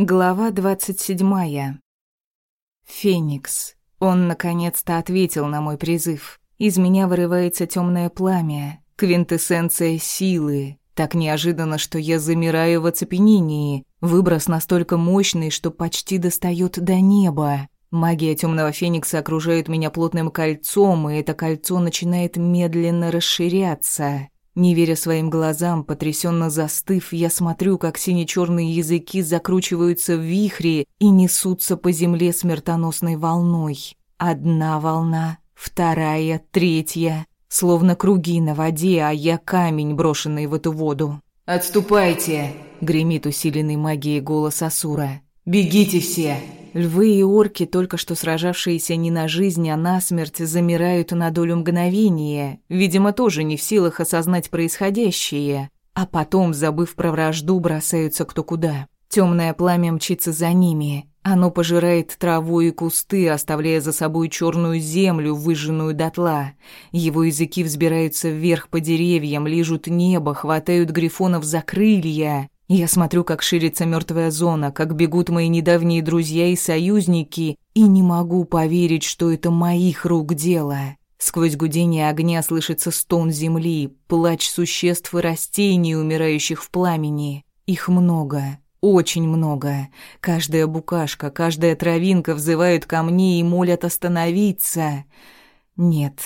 Глава двадцать седьмая. Феникс. Он наконец-то ответил на мой призыв. Из меня вырывается темное пламя, квинтэссенция силы. Так неожиданно, что я замираю в оцепенении. Выброс настолько мощный, что почти достает до неба. Магия темного феникса окружает меня плотным кольцом, и это кольцо начинает медленно расширяться. Не веря своим глазам, потрясенно застыв, я смотрю, как сине-черные языки закручиваются в вихре и несутся по земле смертоносной волной. Одна волна, вторая, третья. Словно круги на воде, а я камень, брошенный в эту воду. «Отступайте!» — гремит усиленный магией голос Асура. «Бегите все!» Львы и орки, только что сражавшиеся не на жизнь, а на смерть, замирают на долю мгновения, видимо, тоже не в силах осознать происходящее, а потом, забыв про вражду, бросаются кто куда. Темное пламя мчится за ними. Оно пожирает траву и кусты, оставляя за собой черную землю, выжженную дотла. Его языки взбираются вверх по деревьям, лижут небо, хватают грифонов за крылья. Я смотрю, как ширится мертвая зона, как бегут мои недавние друзья и союзники, и не могу поверить, что это моих рук дело. Сквозь гудение огня слышится стон земли, плач существ и растений, умирающих в пламени. Их много, очень много. Каждая букашка, каждая травинка взывают ко мне и молят остановиться. Нет,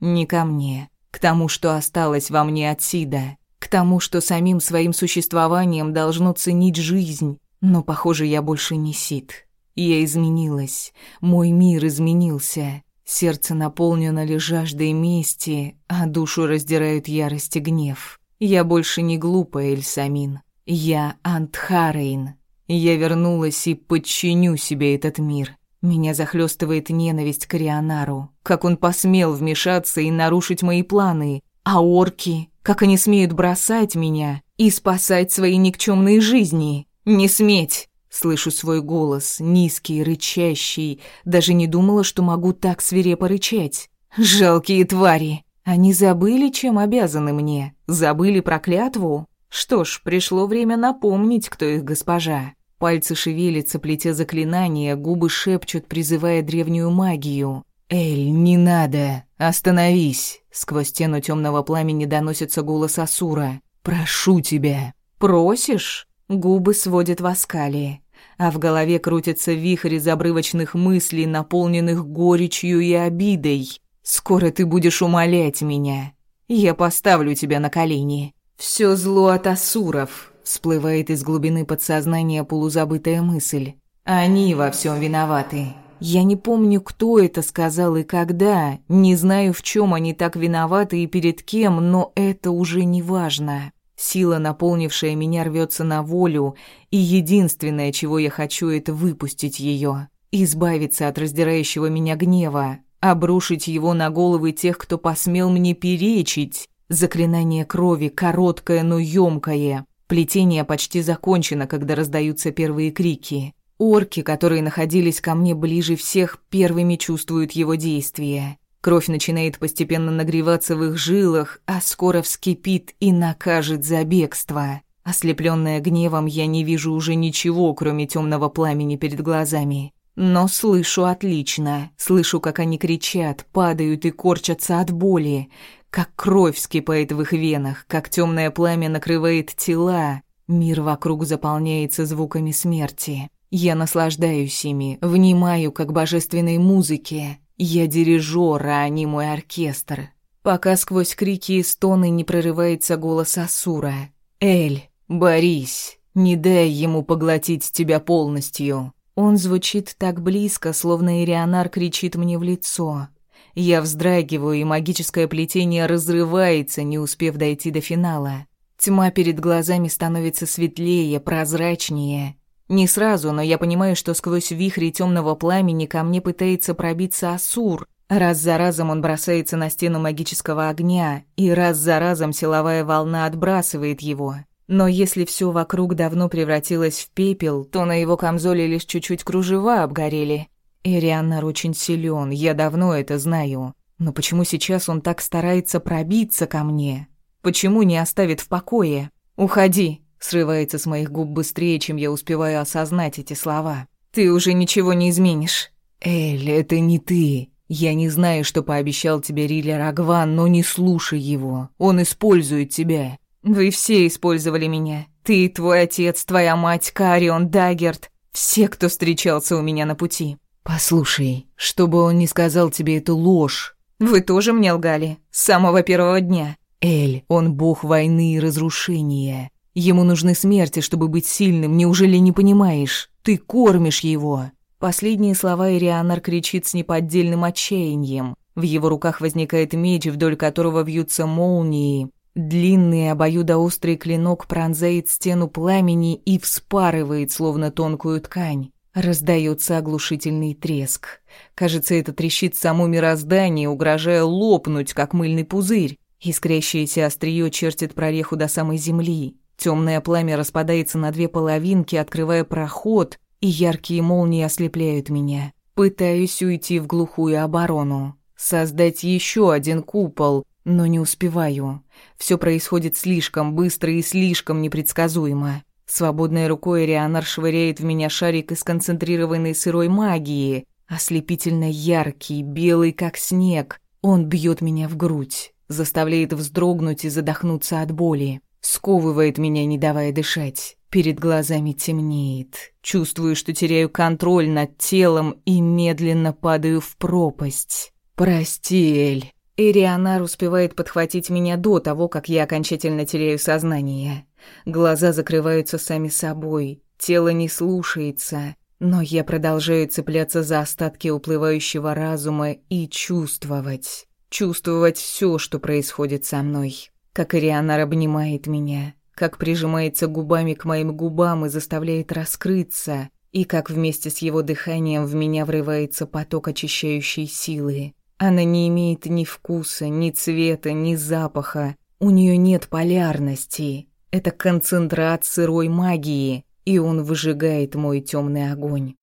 не ко мне, к тому, что осталось во мне от Сида к тому, что самим своим существованием должно ценить жизнь. Но, похоже, я больше не Сид. Я изменилась, мой мир изменился. Сердце наполнено ли жаждой мести, а душу раздирают ярость и гнев. Я больше не глупая Эльсамин. Я Антхарейн. Я вернулась и подчиню себе этот мир. Меня захлестывает ненависть к Рионару. Как он посмел вмешаться и нарушить мои планы. А орки, как они смеют бросать меня и спасать свои никчемные жизни? Не сметь! Слышу свой голос, низкий, рычащий. Даже не думала, что могу так свирепо рычать. Жалкие твари! Они забыли, чем обязаны мне. Забыли проклятву. Что ж, пришло время напомнить, кто их госпожа. Пальцы шевелятся, плетя заклинания, губы шепчут, призывая древнюю магию. «Эль, не надо! Остановись!» Сквозь стену темного пламени доносится голос Асура. «Прошу тебя!» «Просишь?» Губы сводят в оскале, а в голове крутится вихрь из обрывочных мыслей, наполненных горечью и обидой. «Скоро ты будешь умолять меня. Я поставлю тебя на колени». «Все зло от Асуров», — всплывает из глубины подсознания полузабытая мысль. «Они во всем виноваты». Я не помню, кто это сказал и когда, не знаю, в чем они так виноваты и перед кем, но это уже не важно. Сила, наполнившая меня, рвется на волю, и единственное, чего я хочу, это выпустить ее, избавиться от раздирающего меня гнева, обрушить его на головы тех, кто посмел мне перечить. Заклинание крови короткое, но ёмкое. Плетение почти закончено, когда раздаются первые крики. Орки, которые находились ко мне ближе всех, первыми чувствуют его действие. Кровь начинает постепенно нагреваться в их жилах, а скоро вскипит и накажет за бегство. Ослепленная гневом, я не вижу уже ничего, кроме темного пламени перед глазами. Но слышу отлично. Слышу, как они кричат, падают и корчатся от боли, как кровь вскипает в их венах, как темное пламя накрывает тела. Мир вокруг заполняется звуками смерти. Я наслаждаюсь ими, внимаю как божественной музыке. Я дирижер, а они мой оркестр. Пока сквозь крики и стоны не прорывается голос Асура. «Эль, борись, не дай ему поглотить тебя полностью». Он звучит так близко, словно Ирионар кричит мне в лицо. Я вздрагиваю, и магическое плетение разрывается, не успев дойти до финала. Тьма перед глазами становится светлее, прозрачнее. Не сразу, но я понимаю, что сквозь вихри темного пламени ко мне пытается пробиться Асур. Раз за разом он бросается на стену магического огня, и раз за разом силовая волна отбрасывает его. Но если все вокруг давно превратилось в пепел, то на его камзоле лишь чуть-чуть кружева обгорели. Эрианнар очень силен, я давно это знаю. Но почему сейчас он так старается пробиться ко мне? Почему не оставит в покое? «Уходи», Срывается с моих губ быстрее, чем я успеваю осознать эти слова. «Ты уже ничего не изменишь». «Эль, это не ты. Я не знаю, что пообещал тебе Рилли Рагван, но не слушай его. Он использует тебя». «Вы все использовали меня. Ты, твой отец, твоя мать, Карион, Даггерт. Все, кто встречался у меня на пути». «Послушай, чтобы он не сказал тебе эту ложь». «Вы тоже мне лгали. С самого первого дня». «Эль, он бог войны и разрушения. Ему нужны смерти, чтобы быть сильным, неужели не понимаешь? Ты кормишь его». Последние слова Ирианар кричит с неподдельным отчаянием. В его руках возникает меч, вдоль которого вьются молнии. Длинный обоюдоострый клинок пронзает стену пламени и вспарывает, словно тонкую ткань. Раздается оглушительный треск. Кажется, это трещит само мироздание, угрожая лопнуть, как мыльный пузырь. Искрящееся острие чертит прореху до самой земли. Темное пламя распадается на две половинки, открывая проход, и яркие молнии ослепляют меня. Пытаюсь уйти в глухую оборону, создать еще один купол, но не успеваю. Все происходит слишком быстро и слишком непредсказуемо. Свободной рукой Рианар швыряет в меня шарик из концентрированной сырой магии, ослепительно яркий, белый как снег. Он бьет меня в грудь, заставляет вздрогнуть и задохнуться от боли, сковывает меня, не давая дышать. Перед глазами темнеет. Чувствую, что теряю контроль над телом и медленно падаю в пропасть. «Прости, Эль». Эрианар успевает подхватить меня до того, как я окончательно теряю сознание. Глаза закрываются сами собой, тело не слушается, но я продолжаю цепляться за остатки уплывающего разума и чувствовать. Чувствовать все, что происходит со мной. Как Ирианар обнимает меня, как прижимается губами к моим губам и заставляет раскрыться, и как вместе с его дыханием в меня врывается поток очищающей силы. Она не имеет ни вкуса, ни цвета, ни запаха. У нее нет полярности. Это концентрат сырой магии, и он выжигает мой темный огонь.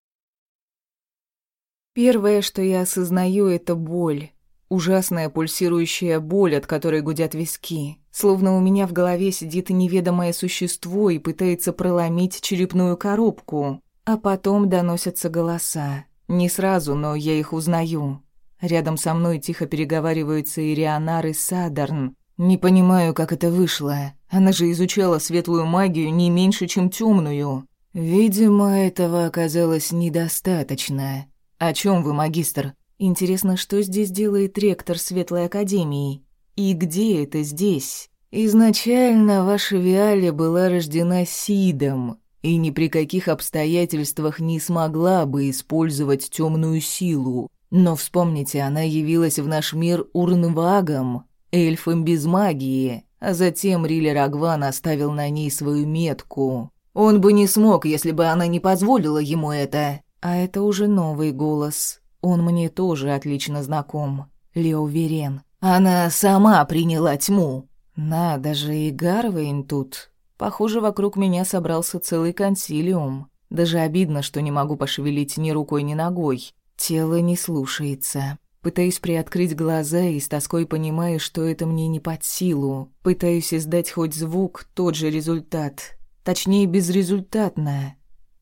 Первое, что я осознаю, это боль. Ужасная пульсирующая боль, от которой гудят виски. Словно у меня в голове сидит неведомое существо и пытается проломить черепную коробку. А потом доносятся голоса. Не сразу, но я их узнаю. Рядом со мной тихо переговариваются Ирианар и Садарн. Не понимаю, как это вышло. Она же изучала светлую магию не меньше, чем темную. Видимо, этого оказалось недостаточно. О чем вы, магистр? Интересно, что здесь делает ректор Светлой Академии? И где это здесь? Изначально ваша Виаля была рождена Сидом и ни при каких обстоятельствах не смогла бы использовать темную силу. Но вспомните, она явилась в наш мир Урнвагом, эльфом без магии, а затем Рилли Рагван оставил на ней свою метку. Он бы не смог, если бы она не позволила ему это. А это уже новый голос. Он мне тоже отлично знаком. Лео Верен. Она сама приняла тьму. Надо же, и Гарвейн тут. Похоже, вокруг меня собрался целый консилиум. Даже обидно, что не могу пошевелить ни рукой, ни ногой. Тело не слушается. Пытаюсь приоткрыть глаза и с тоской понимаю, что это мне не под силу. Пытаюсь издать хоть звук, тот же результат. Точнее, безрезультатно.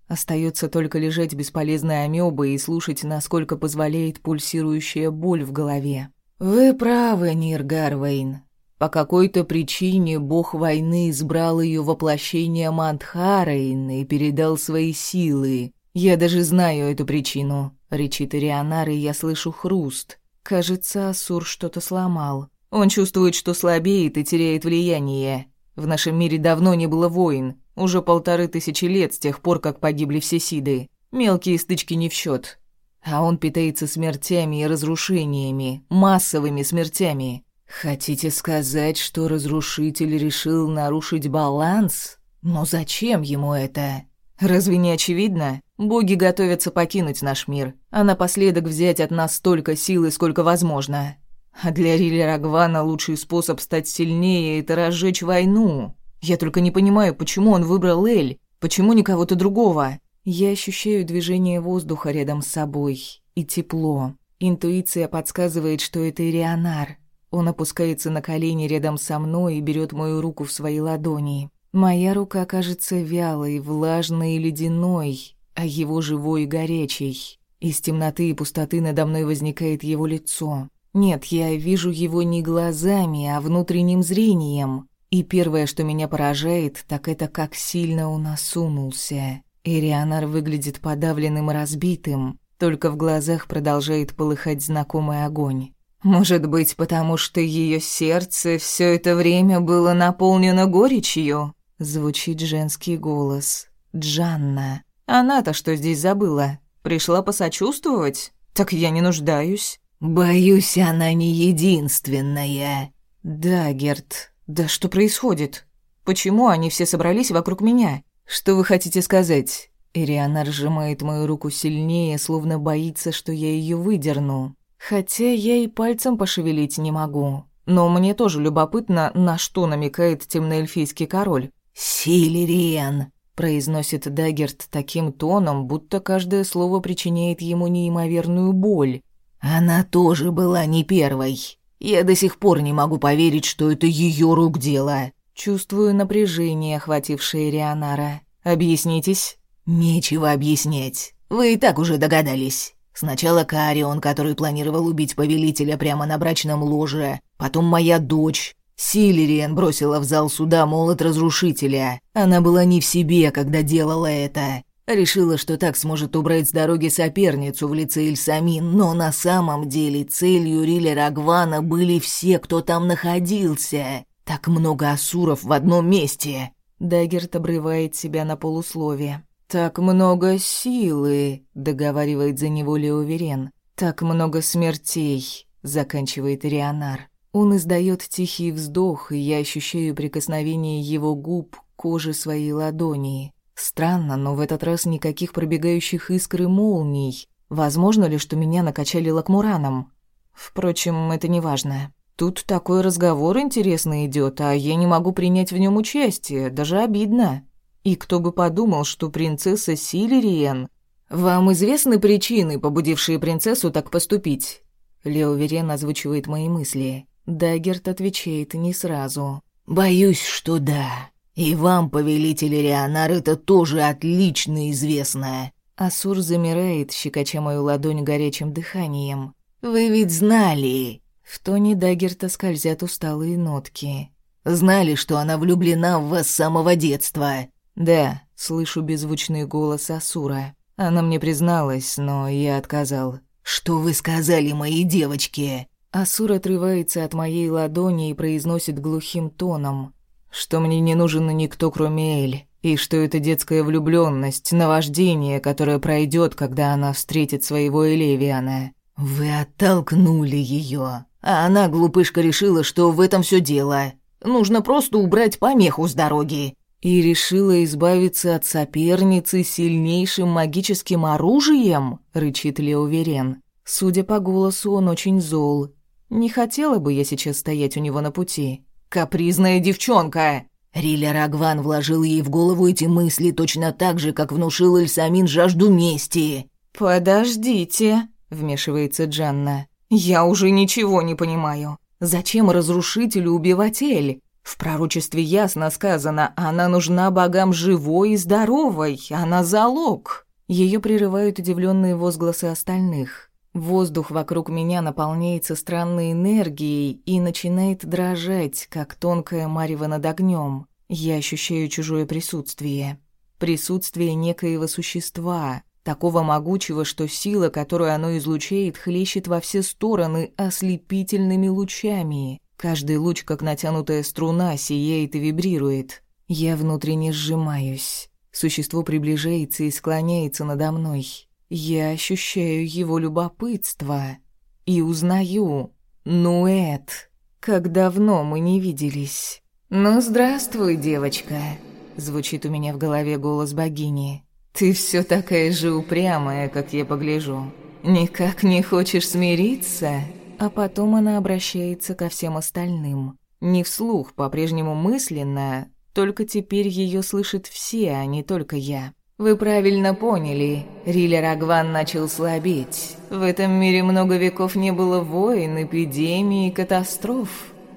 Остается только лежать бесполезной амебой и слушать, насколько позволяет пульсирующая боль в голове. «Вы правы, Нир Гарвейн. По какой-то причине бог войны избрал ее воплощение Мантхарейн и передал свои силы. Я даже знаю эту причину», — речит Ирианар, и я слышу хруст. Кажется, Асур что-то сломал. Он чувствует, что слабеет и теряет влияние. В нашем мире давно не было войн. Уже полторы тысячи лет с тех пор, как погибли все Сиды. Мелкие стычки не в счет. А он питается смертями и разрушениями, массовыми смертями. Хотите сказать, что разрушитель решил нарушить баланс? Но зачем ему это? Разве не очевидно? Боги готовятся покинуть наш мир, а напоследок взять от нас столько силы, сколько возможно. А для Рили Рагвана лучший способ стать сильнее — это разжечь войну. Я только не понимаю, почему он выбрал Эль, почему не кого-то другого. Я ощущаю движение воздуха рядом с собой и тепло. Интуиция подсказывает, что это Ирионар. Он опускается на колени рядом со мной и берет мою руку в свои ладони. Моя рука кажется вялой, влажной и ледяной, а его живой и горячей. Из темноты и пустоты надо мной возникает его лицо. Нет, я вижу его не глазами, а внутренним зрением. И первое, что меня поражает, так это как сильно он осунулся. Ирианар выглядит подавленным и разбитым, только в глазах продолжает полыхать знакомый огонь. Может быть, потому что ее сердце все это время было наполнено горечью? Звучит женский голос. Джанна. Она-то что здесь забыла? Пришла посочувствовать? Так я не нуждаюсь. Боюсь, она не единственная. Да, Герт. Да что происходит? Почему они все собрались вокруг меня? Что вы хотите сказать? Ириана сжимает мою руку сильнее, словно боится, что я ее выдерну. Хотя я и пальцем пошевелить не могу. Но мне тоже любопытно, на что намекает темноэльфийский король. «Силериен», произносит Даггерт таким тоном, будто каждое слово причиняет ему неимоверную боль. Она тоже была не первой. Я до сих пор не могу поверить, что это ее рук дело. Чувствую напряжение, охватившее Рионара. Объяснитесь? Нечего объяснять. Вы и так уже догадались. Сначала Карион, который планировал убить повелителя прямо на брачном ложе, потом моя дочь, Силериен бросила в зал суда молот разрушителя. Она была не в себе, когда делала это. Решила, что так сможет убрать с дороги соперницу в лице Ильсамин, но на самом деле целью Риля Рагвана были все, кто там находился. Так много асуров в одном месте. Даггерт обрывает себя на полуслове. «Так много силы», — договаривает за него Леоверен. «Так много смертей», — заканчивает Рионар. Он издает тихий вздох, и я ощущаю прикосновение его губ к коже своей ладони. Странно, но в этот раз никаких пробегающих искр и молний. Возможно ли, что меня накачали лакмураном? Впрочем, это не важно. Тут такой разговор интересный идет, а я не могу принять в нем участие, даже обидно. И кто бы подумал, что принцесса Силериен... Вам известны причины, побудившие принцессу так поступить? Лео Верен озвучивает мои мысли. Даггерт отвечает не сразу. «Боюсь, что да. И вам, повелитель Рионар, это тоже отлично известно». Асур замирает, щекоча мою ладонь горячим дыханием. «Вы ведь знали!» В тоне Даггерта скользят усталые нотки. «Знали, что она влюблена в вас с самого детства?» «Да», — слышу беззвучный голос Асура. Она мне призналась, но я отказал. «Что вы сказали моей девочке?» Асур отрывается от моей ладони и произносит глухим тоном, что мне не нужен никто, кроме Эль, и что это детская влюблённость, наваждение, которое пройдёт, когда она встретит своего Элевиана. «Вы оттолкнули её, а она, глупышка, решила, что в этом всё дело. Нужно просто убрать помеху с дороги». И решила избавиться от соперницы сильнейшим магическим оружием, рычит Леоверен. Судя по голосу, он очень зол не хотела бы я сейчас стоять у него на пути. Капризная девчонка!» Риля Рагван вложил ей в голову эти мысли точно так же, как внушил Эльсамин жажду мести. «Подождите», — вмешивается Джанна. «Я уже ничего не понимаю. Зачем разрушителю убивать Эль? В пророчестве ясно сказано, она нужна богам живой и здоровой, она залог». Ее прерывают удивленные возгласы остальных. Воздух вокруг меня наполняется странной энергией и начинает дрожать, как тонкая марево над огнем. Я ощущаю чужое присутствие. Присутствие некоего существа, такого могучего, что сила, которую оно излучает, хлещет во все стороны ослепительными лучами. Каждый луч, как натянутая струна, сияет и вибрирует. Я внутренне сжимаюсь. Существо приближается и склоняется надо мной. Я ощущаю его любопытство и узнаю. Нуэт, как давно мы не виделись. «Ну, здравствуй, девочка», — звучит у меня в голове голос богини. «Ты все такая же упрямая, как я погляжу. Никак не хочешь смириться?» А потом она обращается ко всем остальным. Не вслух, по-прежнему мысленно, только теперь ее слышат все, а не только я. Вы правильно поняли. Рилер Агван начал слабеть. В этом мире много веков не было войн, эпидемий и катастроф.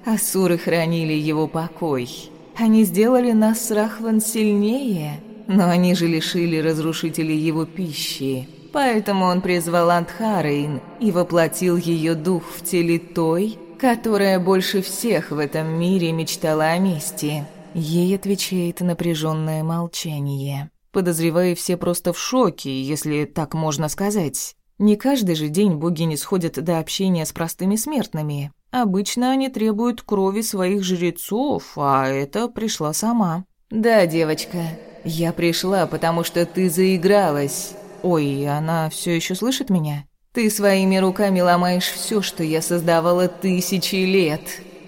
Асуры хранили его покой. Они сделали нас с Рахван сильнее, но они же лишили разрушителей его пищи. Поэтому он призвал Антхарейн и воплотил ее дух в теле той, которая больше всех в этом мире мечтала о мести. Ей отвечает напряженное молчание. Подозреваю, все просто в шоке, если так можно сказать. Не каждый же день боги не сходят до общения с простыми смертными. Обычно они требуют крови своих жрецов, а это пришла сама. «Да, девочка, я пришла, потому что ты заигралась. Ой, она все еще слышит меня? Ты своими руками ломаешь все, что я создавала тысячи лет».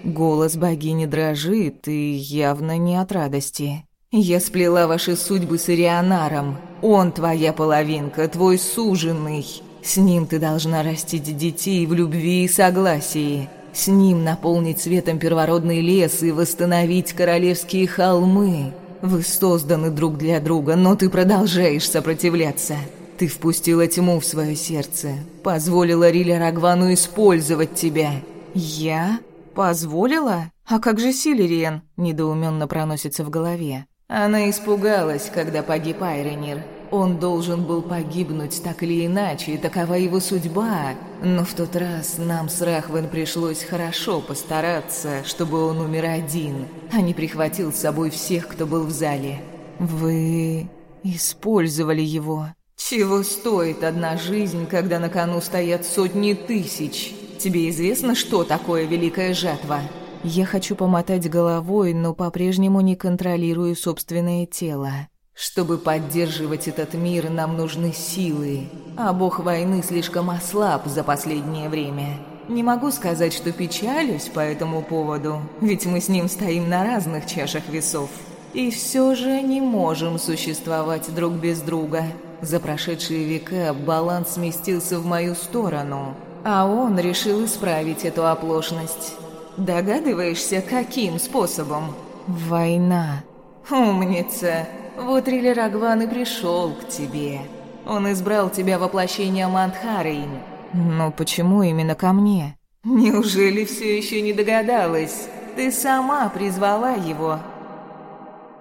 Голос богини дрожит и явно не от радости. «Я сплела ваши судьбы с Ирианаром. Он твоя половинка, твой суженый. С ним ты должна растить детей в любви и согласии. С ним наполнить светом первородный лес и восстановить королевские холмы. Вы созданы друг для друга, но ты продолжаешь сопротивляться. Ты впустила тьму в свое сердце, позволила Риля Рагвану использовать тебя. Я? Позволила? А как же Силериен? Недоуменно проносится в голове. Она испугалась, когда погиб Айренир. Он должен был погибнуть так или иначе, и такова его судьба. Но в тот раз нам с Рахвен пришлось хорошо постараться, чтобы он умер один, а не прихватил с собой всех, кто был в зале. Вы использовали его. Чего стоит одна жизнь, когда на кону стоят сотни тысяч? Тебе известно, что такое великая жатва? Я хочу помотать головой, но по-прежнему не контролирую собственное тело. Чтобы поддерживать этот мир, нам нужны силы, а бог войны слишком ослаб за последнее время. Не могу сказать, что печалюсь по этому поводу, ведь мы с ним стоим на разных чашах весов. И все же не можем существовать друг без друга. За прошедшие века баланс сместился в мою сторону, а он решил исправить эту оплошность. Догадываешься, каким способом? Война. Умница. Вот Рилер Агван и пришел к тебе. Он избрал тебя воплощением Антхарейн. Но почему именно ко мне? Неужели все еще не догадалась? Ты сама призвала его,